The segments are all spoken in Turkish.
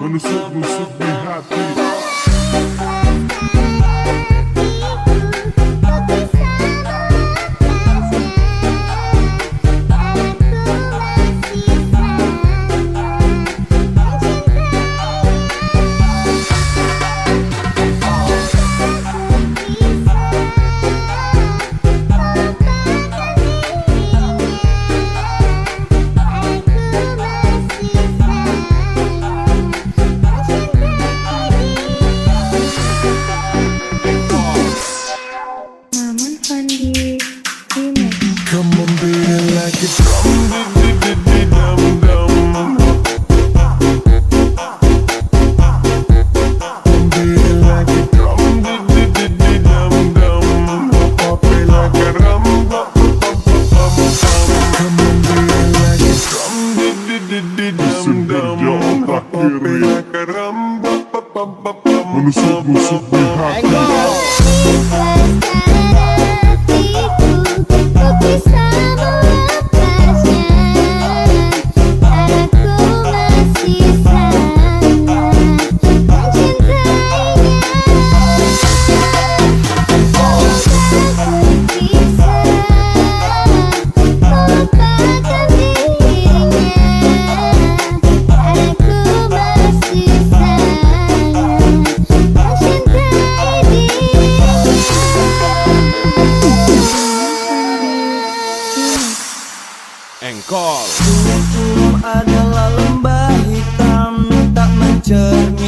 When the signal should be happy the super, super hot. Call. Tutum adalah lembah hitam tak mencermin.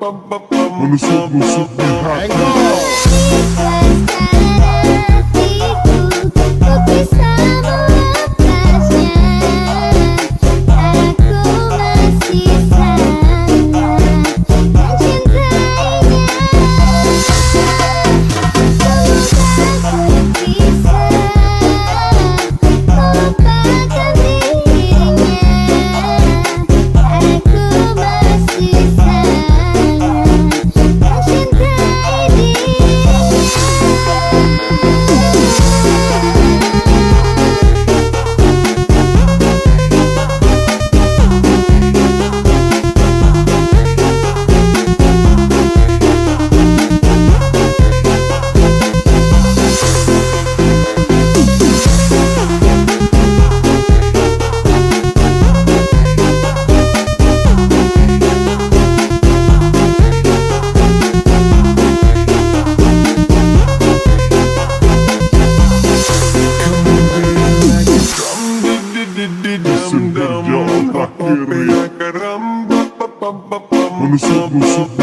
When the soup will soup be hot. Jesus, me super, super.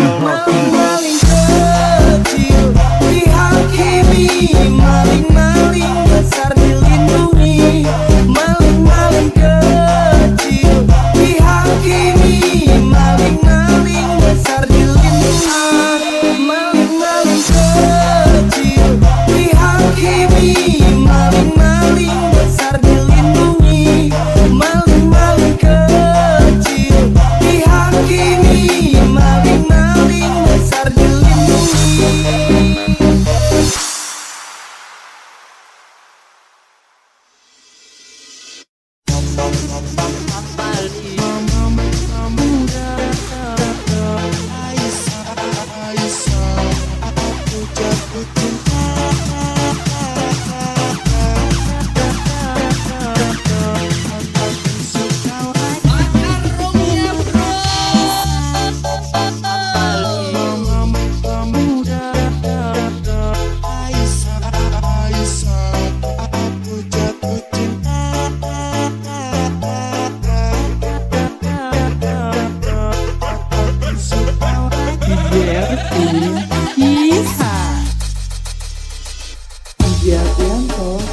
点点头